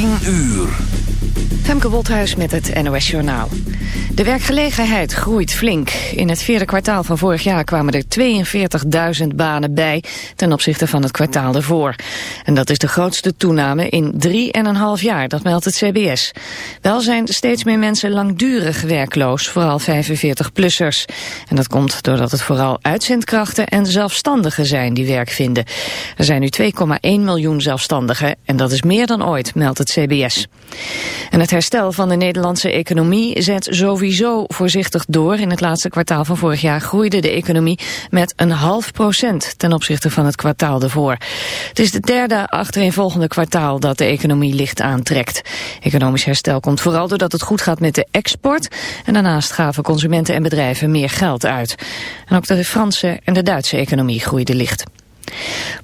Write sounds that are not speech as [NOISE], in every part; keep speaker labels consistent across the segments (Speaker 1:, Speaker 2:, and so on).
Speaker 1: 10 uur.
Speaker 2: Femke Wolthuis met het NOS Journaal. De werkgelegenheid groeit flink. In het vierde kwartaal van vorig jaar kwamen er 42.000 banen bij... ten opzichte van het kwartaal ervoor. En dat is de grootste toename in 3,5 jaar, dat meldt het CBS. Wel zijn steeds meer mensen langdurig werkloos, vooral 45-plussers. En dat komt doordat het vooral uitzendkrachten en zelfstandigen zijn die werk vinden. Er zijn nu 2,1 miljoen zelfstandigen en dat is meer dan ooit, meldt het CBS. En het herstel van de Nederlandse economie zet sowieso voorzichtig door. In het laatste kwartaal van vorig jaar groeide de economie met een half procent ten opzichte van het kwartaal ervoor. Het is het derde achtereenvolgende kwartaal dat de economie licht aantrekt. Economisch herstel komt vooral doordat het goed gaat met de export en daarnaast gaven consumenten en bedrijven meer geld uit. En ook de Franse en de Duitse economie groeiden licht.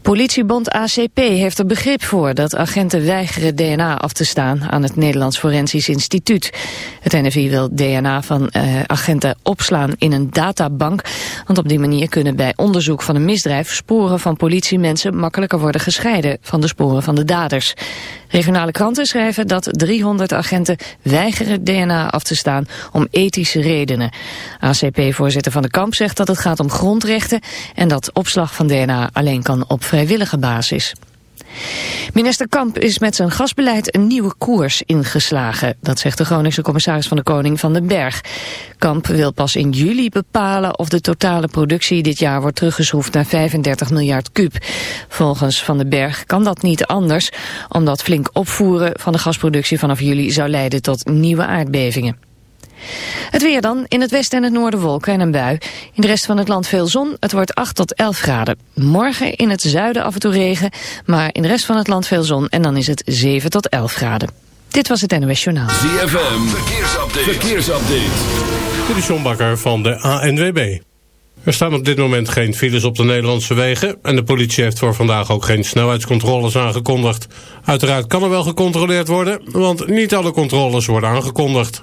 Speaker 2: Politiebond ACP heeft er begrip voor dat agenten weigeren DNA af te staan aan het Nederlands Forensisch Instituut. Het NFI wil DNA van uh, agenten opslaan in een databank, want op die manier kunnen bij onderzoek van een misdrijf sporen van politiemensen makkelijker worden gescheiden van de sporen van de daders. Regionale kranten schrijven dat 300 agenten weigeren DNA af te staan om ethische redenen. ACP-voorzitter Van de Kamp zegt dat het gaat om grondrechten en dat opslag van DNA alleen kan op vrijwillige basis. Minister Kamp is met zijn gasbeleid een nieuwe koers ingeslagen. Dat zegt de Groningse commissaris van de Koning van den Berg. Kamp wil pas in juli bepalen of de totale productie dit jaar wordt teruggeschroefd naar 35 miljard kuub. Volgens Van den Berg kan dat niet anders, omdat flink opvoeren van de gasproductie vanaf juli zou leiden tot nieuwe aardbevingen. Het weer dan. In het westen en het noorden wolken en een bui. In de rest van het land veel zon. Het wordt 8 tot 11 graden. Morgen in het zuiden af en toe regen. Maar in de rest van het land veel zon. En dan is het 7 tot 11 graden. Dit was het NOS Journaal.
Speaker 1: ZFM. Verkeersupdate. Verkeersupdate.
Speaker 3: Dit is John Bakker van de ANWB. Er staan op dit moment geen files op de Nederlandse wegen... en de politie heeft voor vandaag ook geen snelheidscontroles aangekondigd. Uiteraard kan er wel gecontroleerd worden... want niet alle controles worden aangekondigd.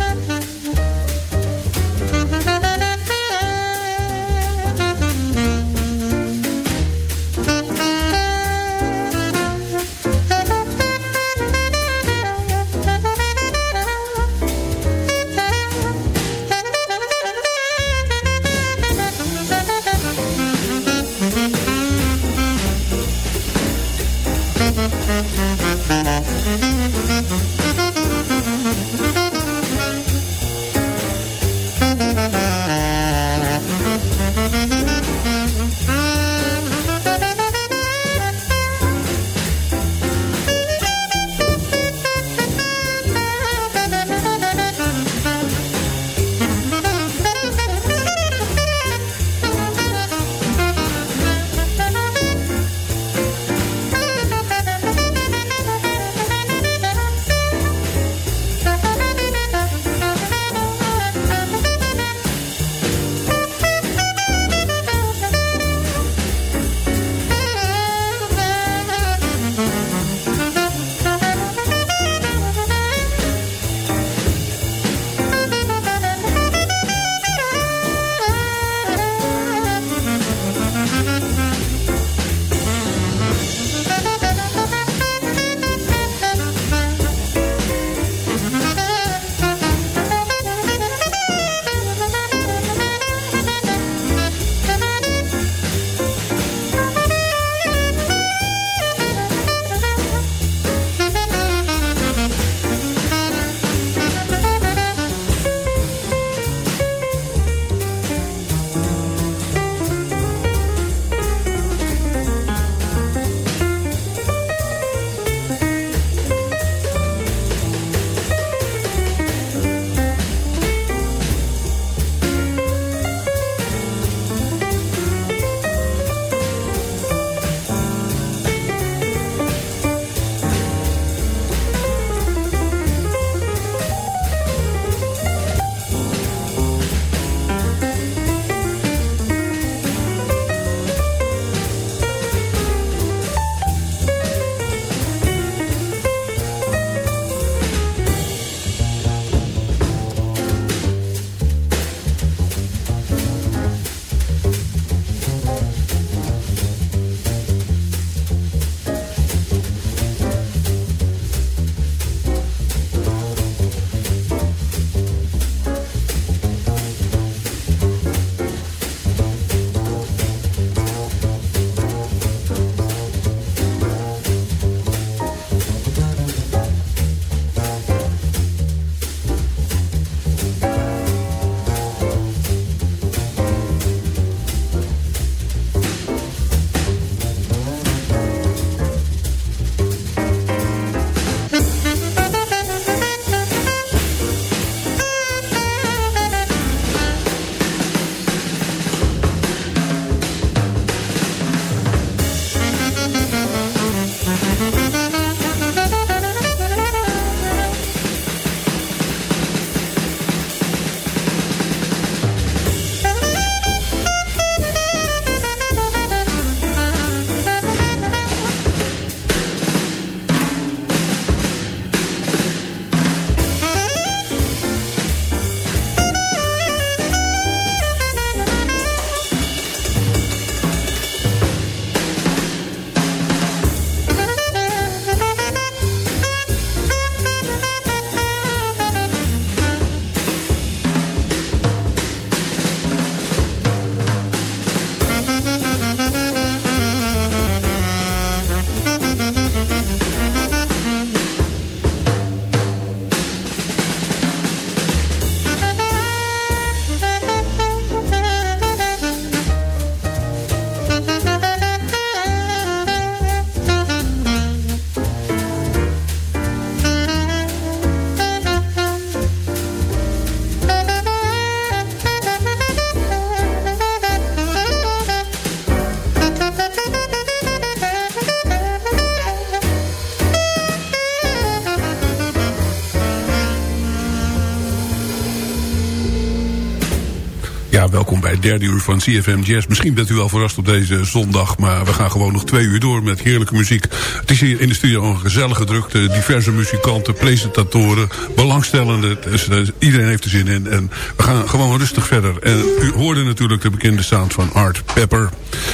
Speaker 4: Bij het derde uur van CFM Jazz. Misschien bent u wel verrast op deze zondag, maar we gaan gewoon nog twee uur door met heerlijke muziek. Het is hier in de studio een gezellige drukte. Diverse muzikanten, presentatoren, belangstellenden. Dus, uh, iedereen heeft er zin in. En we gaan gewoon rustig verder. En u hoorde natuurlijk de bekende sound van Art Pepper.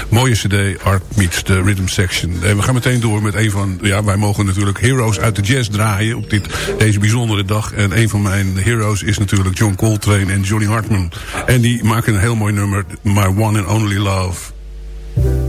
Speaker 4: Mooie cd, Art Meets the Rhythm Section. En we gaan meteen door met een van... Ja, wij mogen natuurlijk heroes uit de jazz draaien op dit, deze bijzondere dag. En een van mijn heroes is natuurlijk John Coltrane en Johnny Hartman. En die maken een heel mooi nummer, My One and Only Love.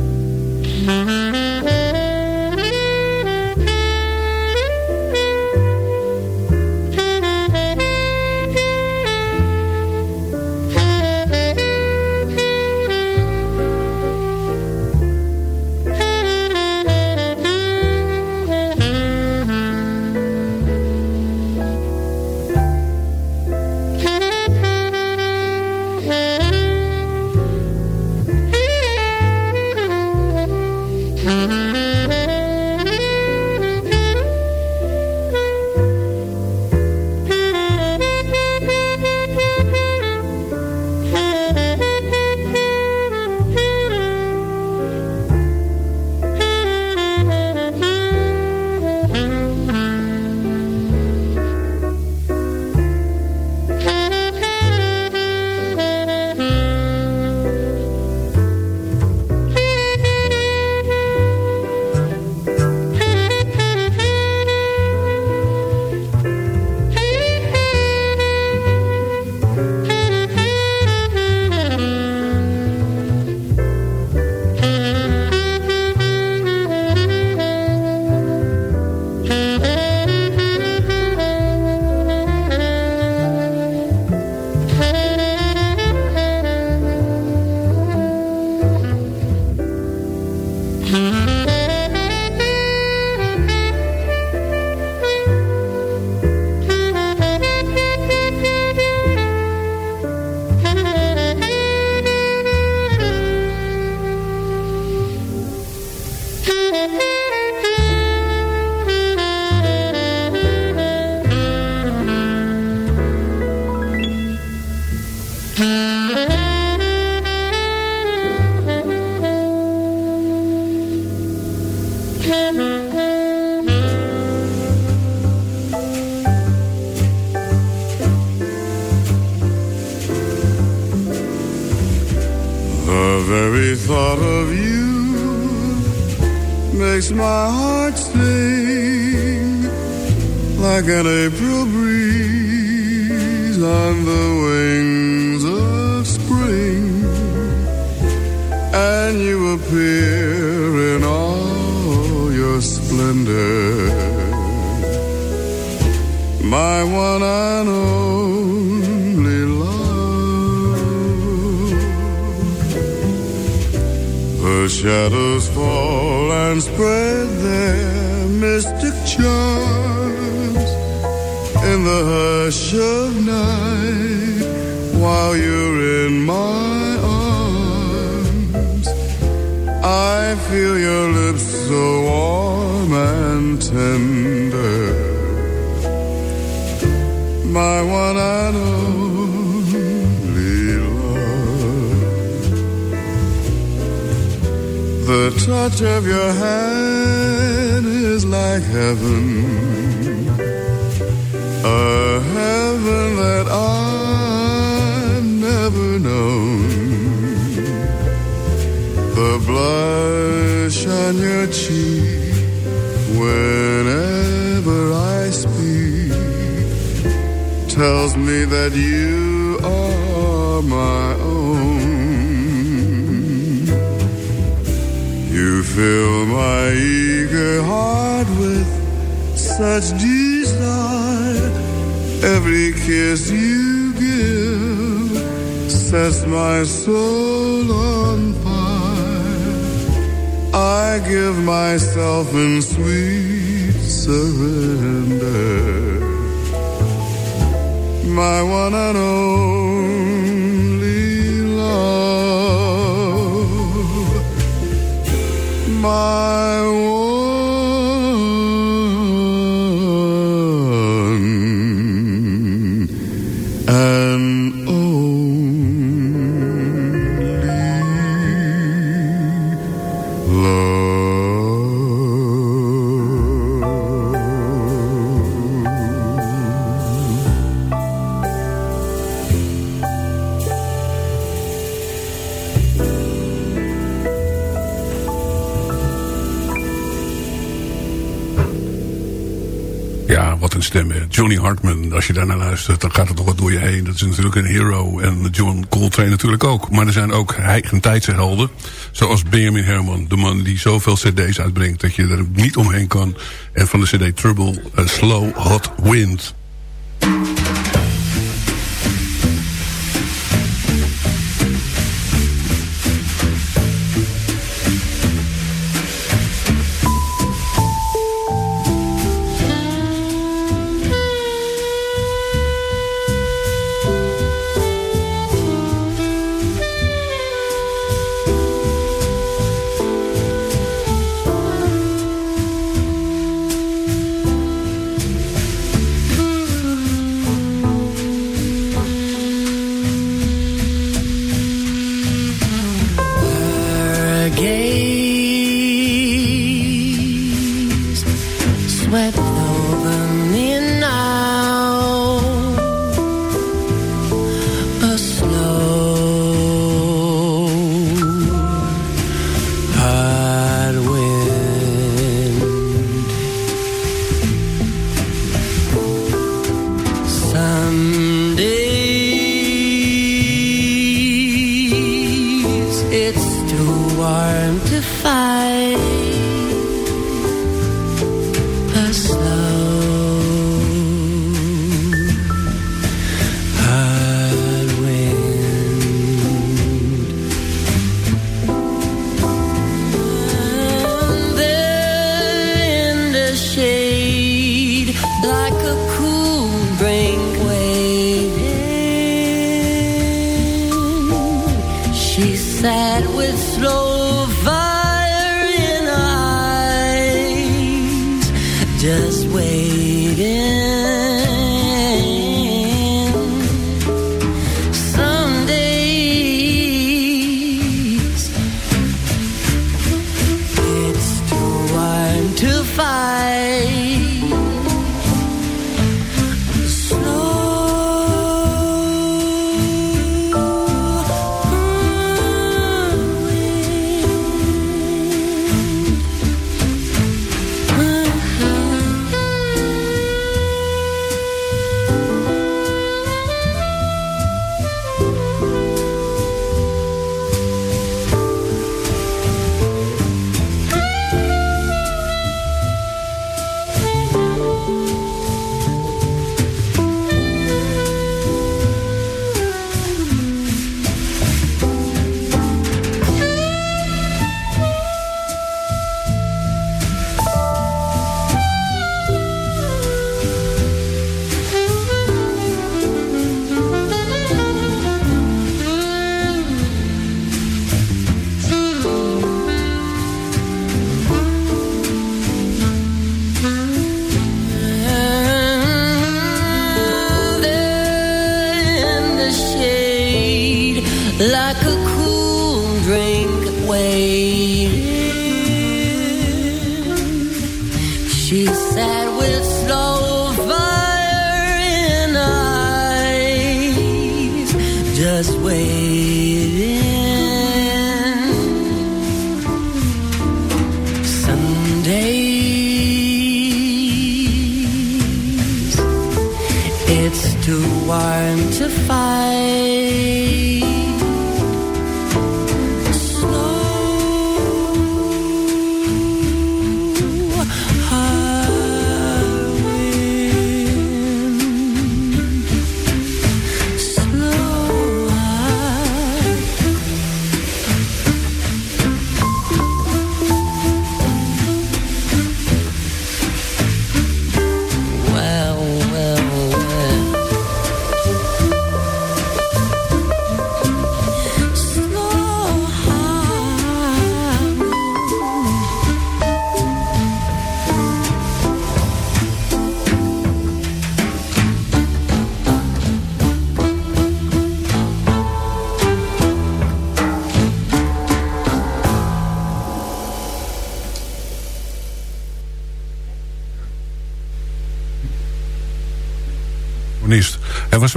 Speaker 5: Tells me that you are my own. You fill my eager heart with such desire. Every kiss you give sets my soul on. I give myself in sweet surrender. My one and only love, my
Speaker 6: Johnny Hartman, als je daarnaar luistert, dan gaat het nog wat door je heen. Dat is natuurlijk een hero. En John Coltrane natuurlijk ook. Maar er zijn ook eigentijdse helden. Zoals Benjamin Herman, de man die zoveel cd's uitbrengt... dat je er niet omheen kan. En van de cd Trouble, uh, Slow Hot Wind...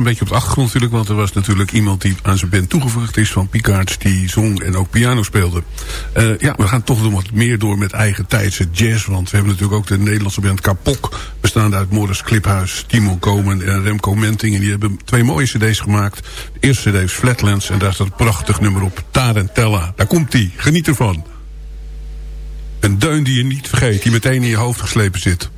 Speaker 4: een beetje op de achtergrond natuurlijk, want er was natuurlijk iemand die aan zijn band toegevoegd is van Picard, die zong en ook piano speelde. Uh, ja, we gaan toch doen wat meer door met eigen tijdse jazz, want we hebben natuurlijk ook de Nederlandse band Kapok, bestaande uit Morris Kliphuis, Timo Komen en Remco Menting. En die hebben twee mooie cd's gemaakt. De eerste cd is Flatlands en daar staat een prachtig nummer op, Tarentella. Daar komt die, geniet ervan. Een deun die je niet vergeet, die meteen in je hoofd geslepen zit.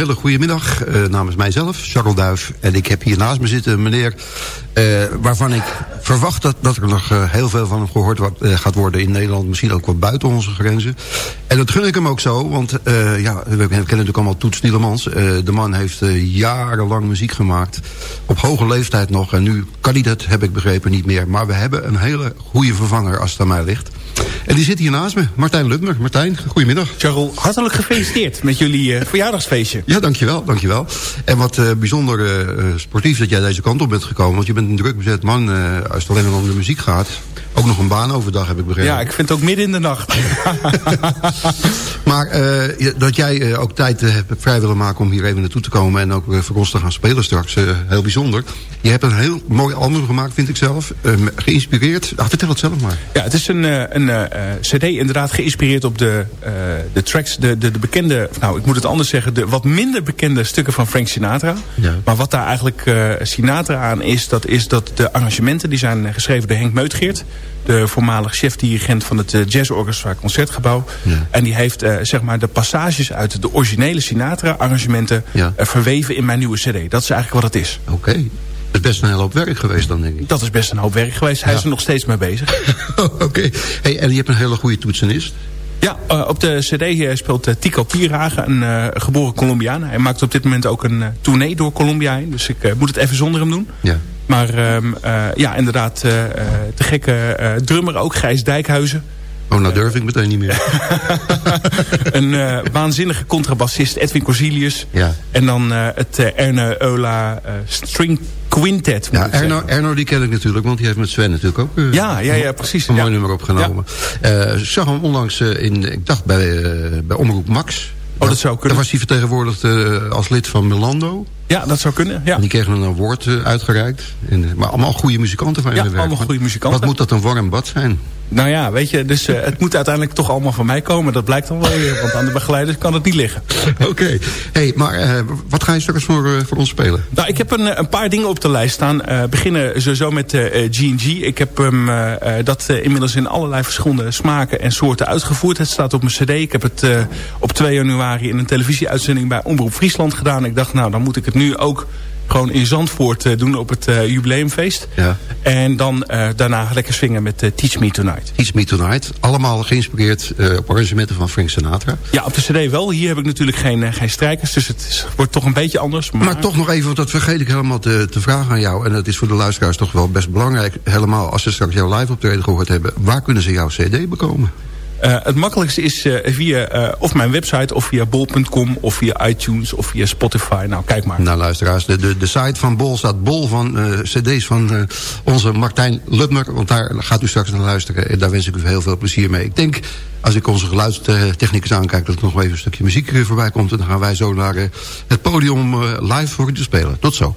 Speaker 7: Hele goede middag uh, namens mijzelf, Charles Duif. En ik heb hier naast me zitten een meneer uh, waarvan ik verwacht dat, dat er nog uh, heel veel van hem gehoord wat, gaat worden in Nederland. Misschien ook wat buiten onze grenzen. En dat gun ik hem ook zo, want ja, we kennen natuurlijk allemaal Toets Nielemans. de man heeft jarenlang muziek gemaakt, op hoge leeftijd nog. En nu kan hij dat, heb ik begrepen, niet meer. Maar we hebben een hele goede vervanger als het aan mij ligt. En die zit hier naast me, Martijn Lutmer. Martijn, goedemiddag.
Speaker 8: Charles, hartelijk gefeliciteerd met jullie uh, verjaardagsfeestje.
Speaker 7: Ja, dankjewel, dankjewel. En wat uh, bijzonder uh, sportief dat jij deze kant op bent gekomen. Want je bent een druk bezet man als het alleen maar om de muziek gaat. Ook nog een baan overdag, heb ik begrepen.
Speaker 8: Ja, ik vind het ook midden in de nacht. [LAUGHS]
Speaker 7: maar dat jij ook tijd hebt vrij willen maken om hier even naartoe te komen... en ook voor ons te gaan spelen straks, heel bijzonder. Je hebt een heel mooi album gemaakt, vind ik zelf. geïnspireerd. Ah, vertel het zelf maar.
Speaker 8: Ja, het is een, een cd inderdaad geïnspireerd op de, de tracks, de, de, de bekende... nou, ik moet het anders zeggen, de wat minder bekende stukken van Frank Sinatra. Ja. Maar wat daar eigenlijk Sinatra aan is, dat is dat de arrangementen... die zijn geschreven door Henk Meutgeert de voormalig chef-dirigent van het Jazzorchestra Concertgebouw. Ja. En die heeft uh, zeg maar de passages uit de originele Sinatra-arrangementen ja. uh, verweven in mijn nieuwe cd. Dat is eigenlijk wat het is.
Speaker 7: Oké. Okay. Dat is best een hele hoop werk geweest dan, denk ik.
Speaker 8: Dat is best een hoop werk geweest. Hij ja. is er nog steeds mee bezig. [LAUGHS]
Speaker 7: Oké. Okay. Hey, en je hebt een hele goede toetsenist.
Speaker 8: Ja, uh, op de cd speelt uh, Tico Pierhagen, een uh, geboren Colombiaan. Hij maakt op dit moment ook een tournee door Colombia heen. Dus ik moet het even zonder hem doen. Ja. Maar um, ja, inderdaad, de gekke drummer ook, Gijs Dijkhuizen.
Speaker 7: Oh, nou durf ik meteen niet meer. [LAUGHS]
Speaker 8: een waanzinnige contrabassist, Edwin Corsilius. Ja. En dan het Erne Ola String Quintet.
Speaker 7: Ja, Erno, Erno die ken ik natuurlijk, want die heeft met Sven natuurlijk ook uh,
Speaker 8: ja, ja, ja, precies.
Speaker 7: een mooi nummer opgenomen. Ja. Uh, zag hem onlangs uh, in, ik dacht bij, bij Omroep Max.
Speaker 8: Oh, dat zou kunnen.
Speaker 7: Daar was hij vertegenwoordigd als lid van Melando.
Speaker 8: Ja, dat zou kunnen. Ja.
Speaker 7: En die kregen een award uitgereikt. En, maar allemaal goede muzikanten van
Speaker 8: ja,
Speaker 7: jullie
Speaker 8: werk. allemaal goede muzikanten.
Speaker 7: Wat moet dat een warm bad zijn?
Speaker 8: Nou ja, weet je, dus uh, het moet uiteindelijk toch allemaal van mij komen. Dat blijkt dan wel weer, want aan de begeleiders kan het niet liggen. [LAUGHS]
Speaker 7: Oké. Okay. Hey, maar uh, wat ga je straks voor, uh, voor ons spelen?
Speaker 8: Nou, ik heb een, een paar dingen op de lijst staan. beginnen sowieso met G&G. Ik heb um, dat inmiddels in allerlei verschillende smaken en soorten uitgevoerd. Het staat op mijn cd. Ik heb het op 2 januari in een televisieuitzending bij Omroep Friesland gedaan. Ik dacht, nou, dan moet ik het nu ook gewoon in Zandvoort uh, doen op het uh, jubileumfeest. Ja. En dan uh, daarna lekker swingen met Teach Me Tonight.
Speaker 7: Teach Me Tonight. Allemaal geïnspireerd op arrangementen van Frank Sinatra.
Speaker 8: Ja, op de cd wel. Hier heb ik natuurlijk geen, geen strijkers. Dus het is, wordt toch een beetje anders.
Speaker 7: Maar... maar... toch nog even, want dat vergeet ik helemaal te, te vragen aan jou. En dat is voor de luisteraars toch wel best belangrijk. Helemaal als ze straks jouw live optreden gehoord hebben. Waar kunnen ze jouw cd bekomen?
Speaker 8: Uh, het makkelijkste is uh, via uh, of mijn website of via bol.com of via iTunes of via Spotify. Nou, kijk maar.
Speaker 7: Nou, luisteraars, de, de, de site van Bol staat bol van cd's van onze Martijn Lutmer. Want daar gaat u straks naar luisteren. En daar wens ik u heel veel plezier mee. Ik denk, als ik onze geluidstechnicus aankijk... dat er nog even een stukje muziek voorbij komt. En dan gaan wij zo naar het podium live voor u te spelen. Tot zo.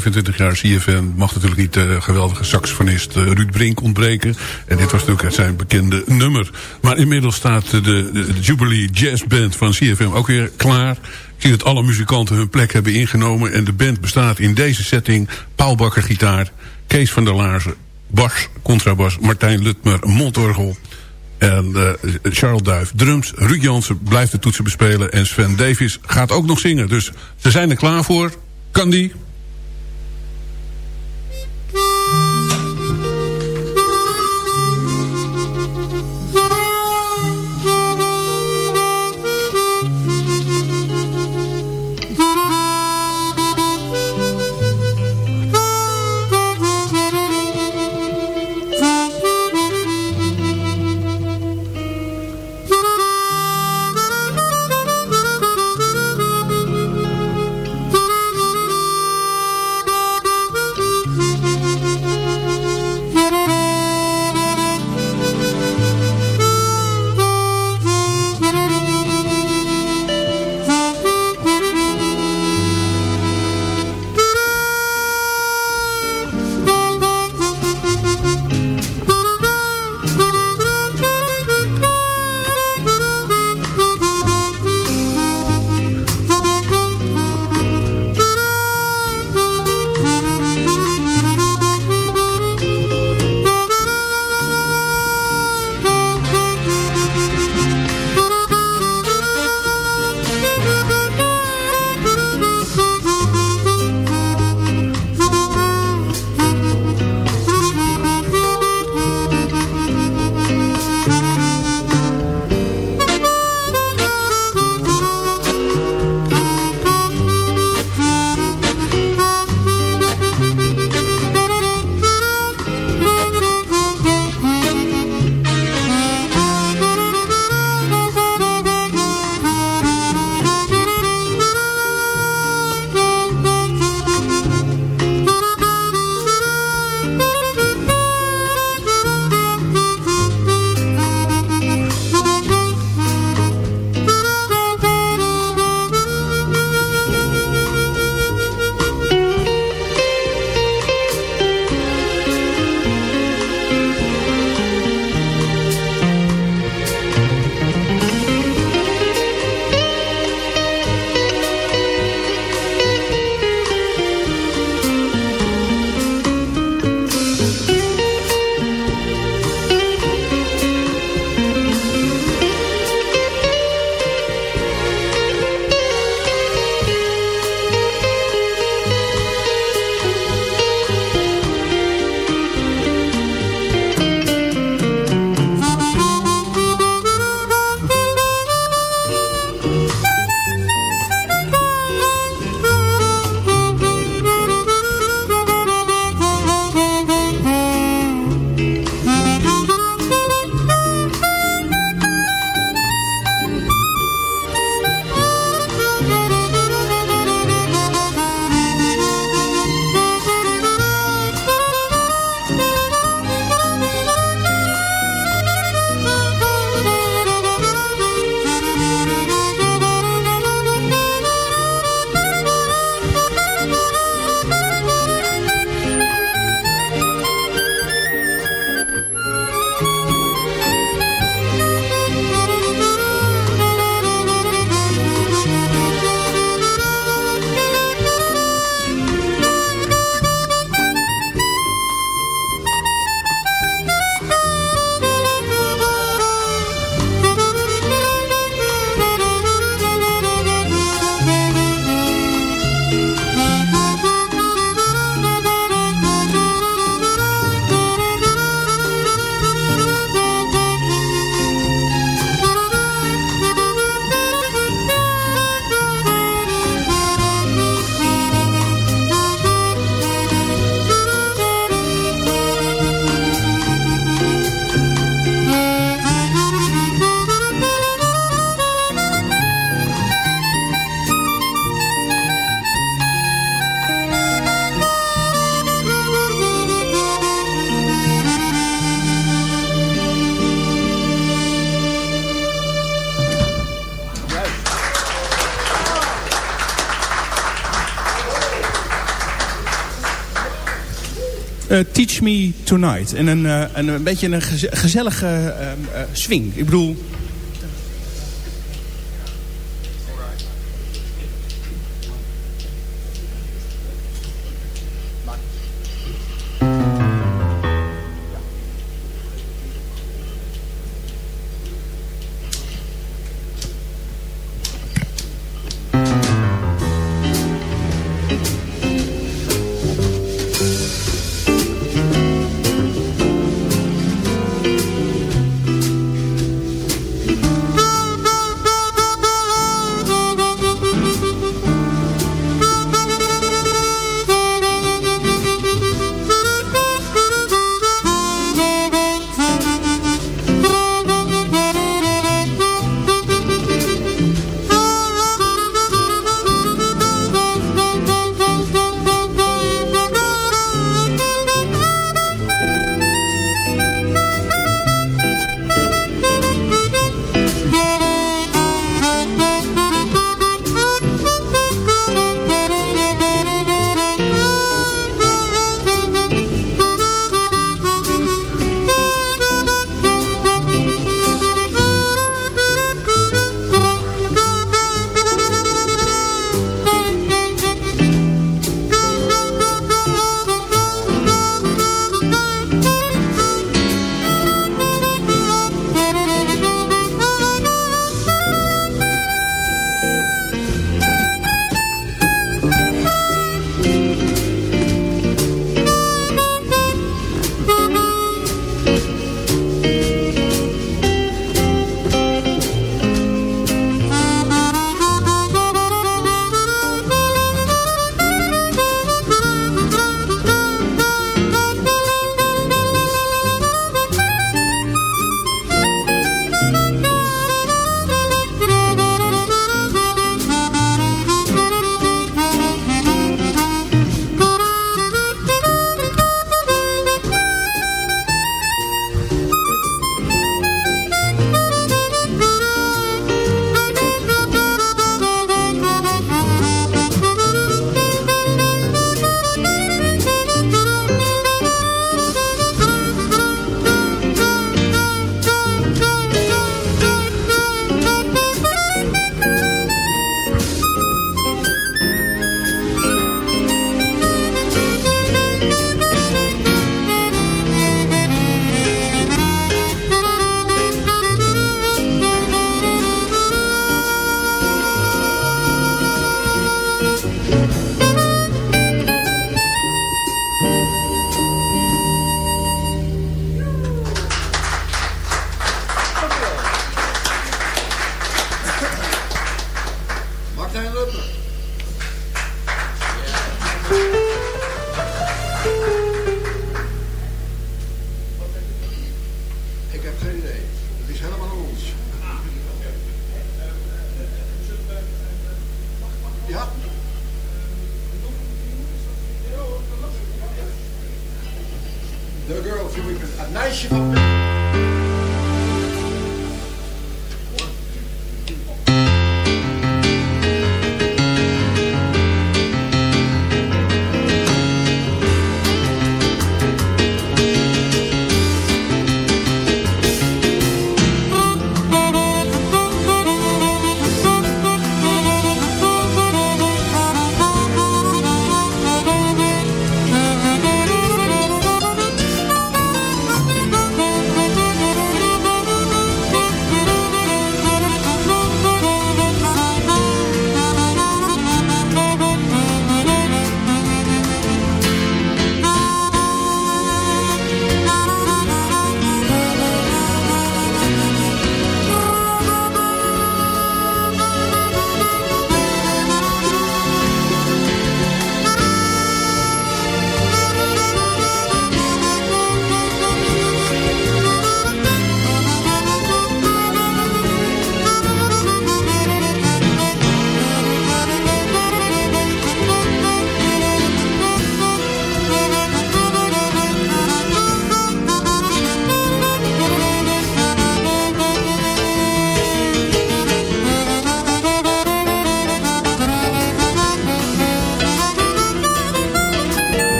Speaker 4: 25 jaar CFM mag natuurlijk niet de geweldige saxofonist Ruud Brink ontbreken. En dit was natuurlijk zijn bekende nummer. Maar inmiddels staat de, Jubilee Jazz Band van CFM ook weer klaar. Ik zie dat alle muzikanten hun plek hebben ingenomen. En de band bestaat in deze setting Paul Bakker gitaar, Kees van der Laarzen bas, contrabas, Martijn Lutmer mondorgel... En uh, Charles Duif drums. Ruud Jansen blijft de toetsen bespelen. En Sven Davis gaat ook nog zingen. Dus ze zijn er klaar voor. Kan die?
Speaker 8: Tonight. En een, uh, een, een beetje een gezellige uh, swing. Ik bedoel...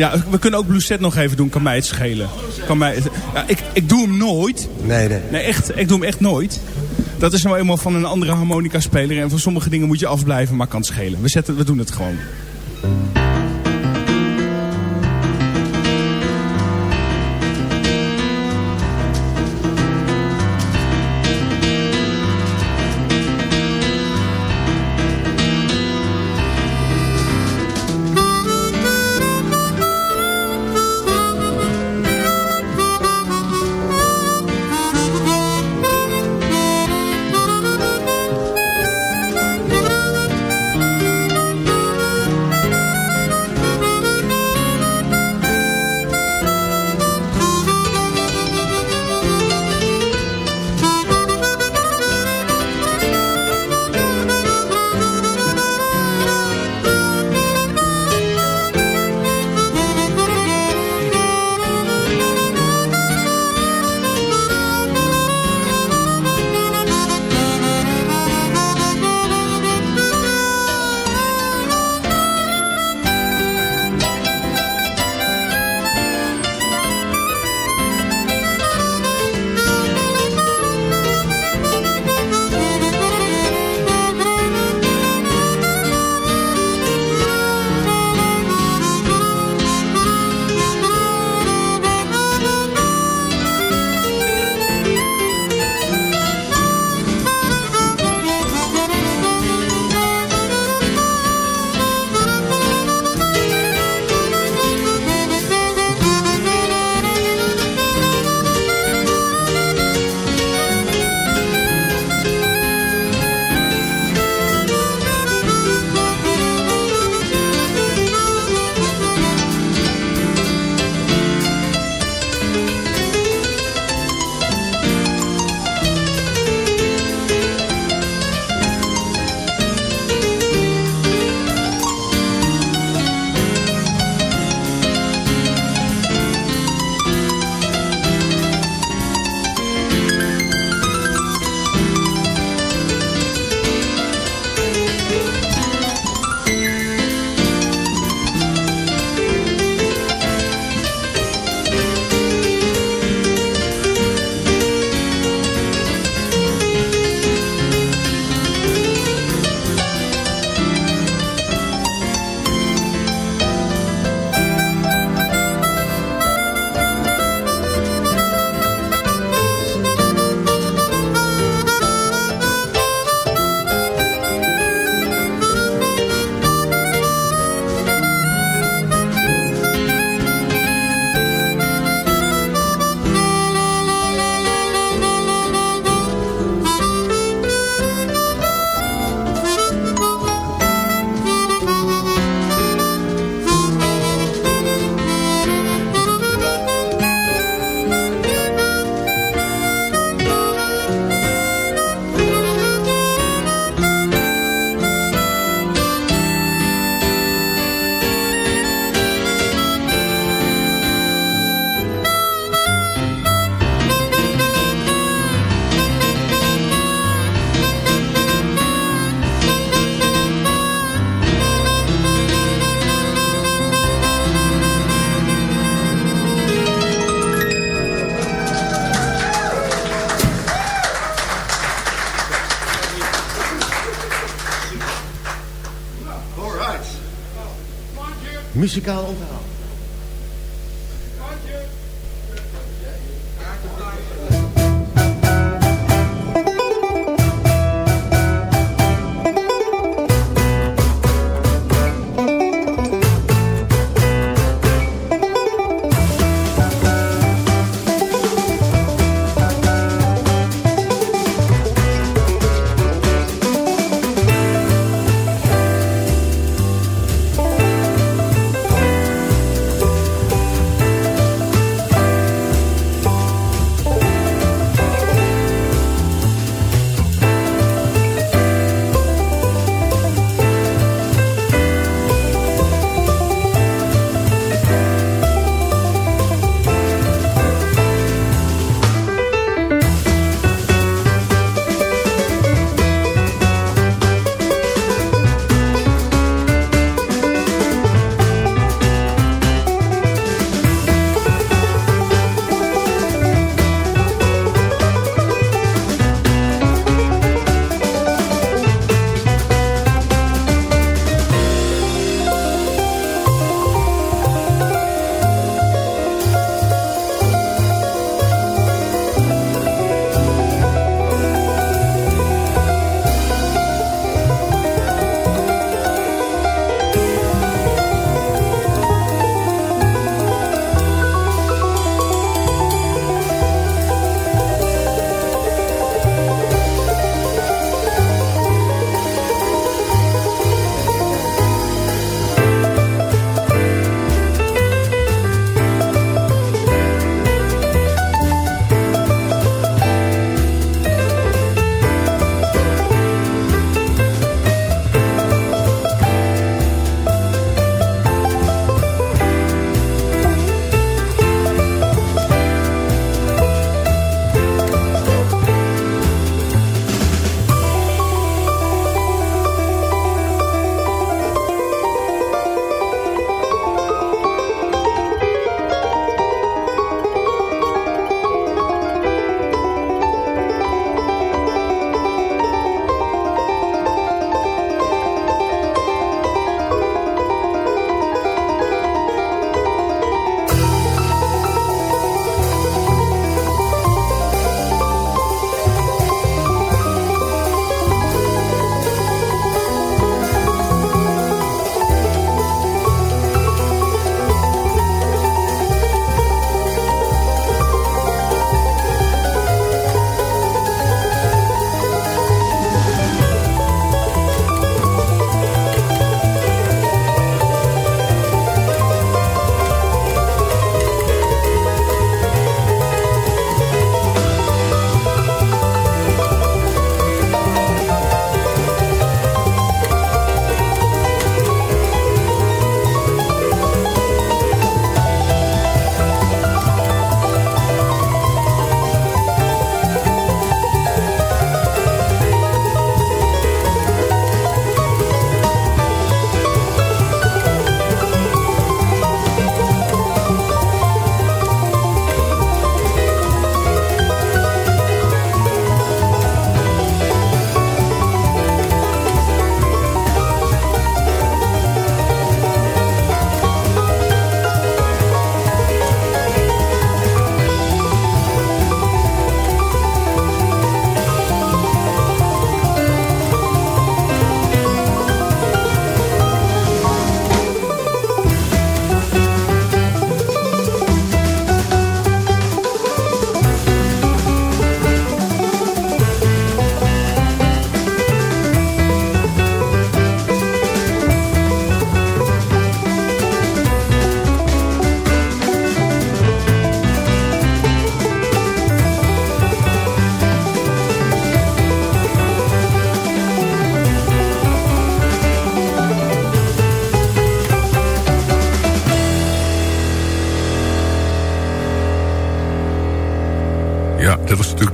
Speaker 8: Ja, we kunnen ook Blue Set nog even doen. Kan mij het schelen. Kan mij... Ja, ik, ik doe hem nooit.
Speaker 7: Nee, nee.
Speaker 8: Nee, echt. Ik doe hem echt nooit. Dat is nou eenmaal van een andere harmonica-speler. En voor sommige dingen moet je afblijven, maar kan het schelen. We, zetten, we doen het gewoon.
Speaker 4: música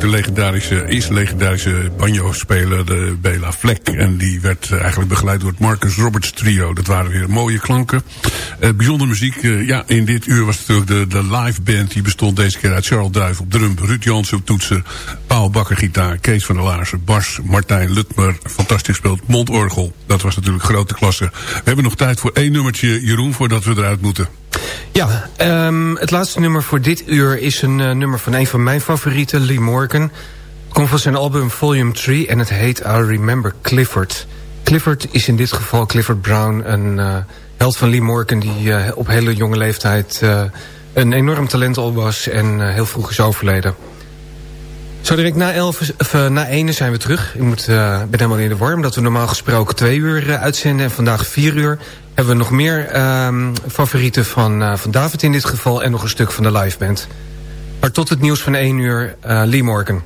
Speaker 4: de legendarische, eerste legendarische banjo-speler, de Bela Fleck. En die werd eh, eigenlijk begeleid door het Marcus Roberts trio. Dat waren weer mooie klanken. Uh, bijzondere muziek. Uh, ja, in dit uur was natuurlijk de, de live band. Die bestond deze keer uit Charles Duif op drum, Ruud Jansen op toetsen, Paul Bakker gitaar, Kees van der Laarsen, Bas, Martijn Lutmer. Fantastisch gespeeld. Mondorgel. Dat was natuurlijk grote klasse. We hebben nog tijd voor één nummertje, Jeroen, voordat we eruit moeten.
Speaker 9: Ja, um, het laatste nummer voor dit uur is een uh, nummer van een van mijn favorieten, Lee Morgan. Komt van zijn album Volume 3 en het heet I Remember Clifford. Clifford is in dit geval Clifford Brown, een uh, held van Lee Morgan... die uh, op hele jonge leeftijd een enorm talent al was en heel vroeg is overleden. Zo direct na, elf, of, na ene zijn we terug. Ik moet, ben helemaal in de warm dat we normaal gesproken twee uur uitzenden... en vandaag vier uur hebben we nog meer um, favorieten van, uh, van David in dit geval... en nog een stuk van de live band. Maar tot het nieuws van 1 uur, uh, Lee Morgan.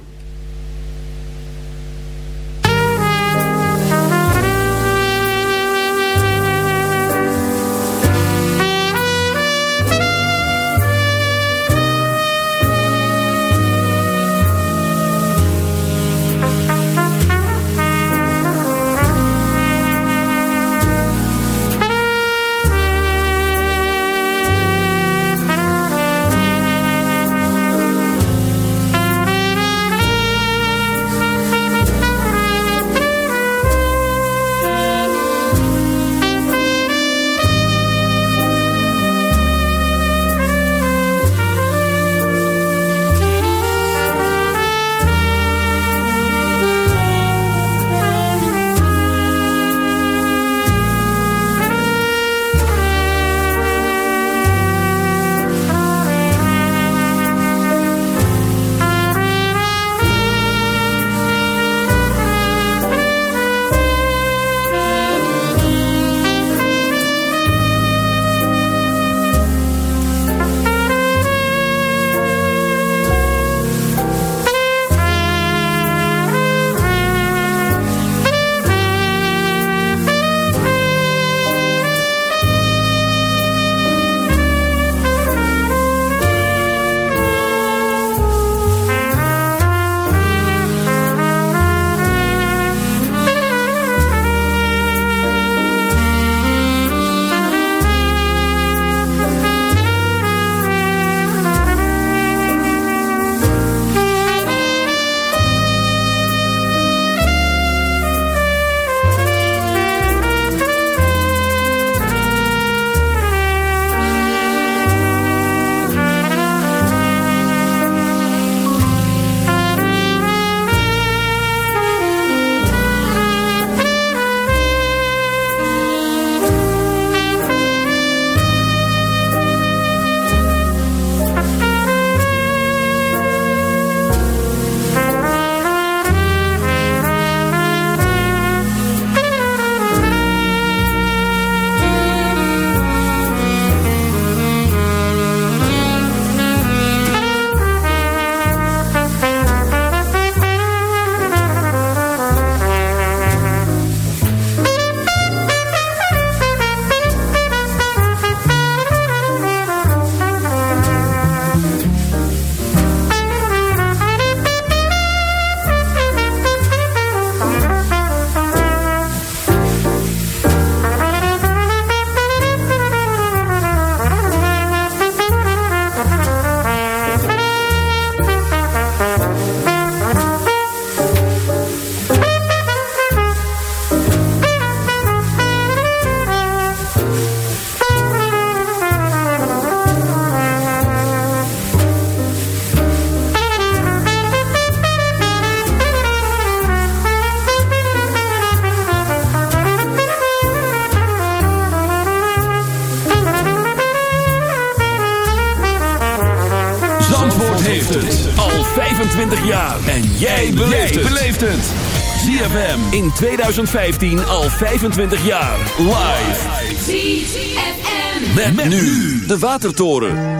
Speaker 1: 2015 al 25 jaar. Live.
Speaker 10: ZFM.
Speaker 1: Met, met nu de Watertoren.